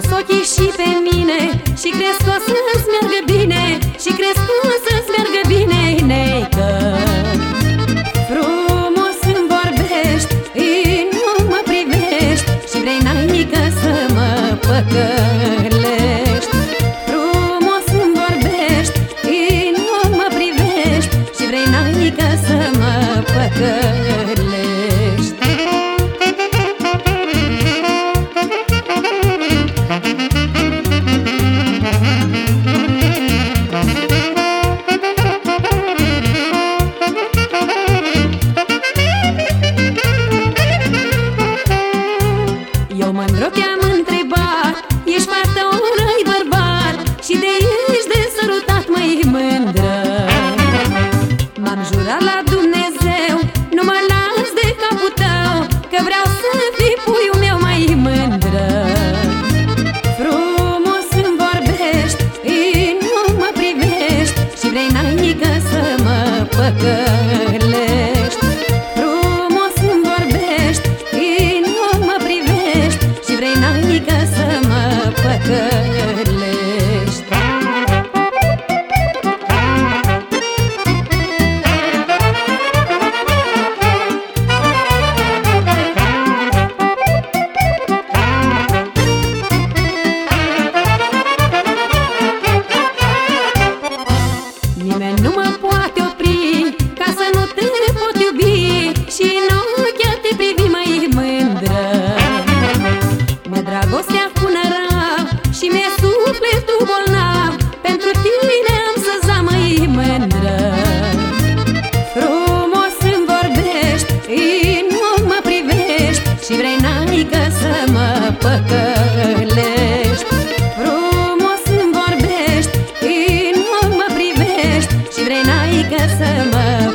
pus ochii și pe mine Și crezi că o să-ți meargă bine Și crezi că o să-ți meargă bine, neică. Frumos îmi vorbești, nu mă privești Și vrei, naică, să mă păcălești. Cabral Nimeni nu mă poate opri Ca să nu te pot iubi Și nu chiar te privi mai mândră. Mă dragostea punără Și mi-e sufletul bolnav Pentru tine am să zamăi mândră. Frumos îmi vorbești În mă privești Și vrei n-ai să mă păcălești. Și vrei n-ai să mă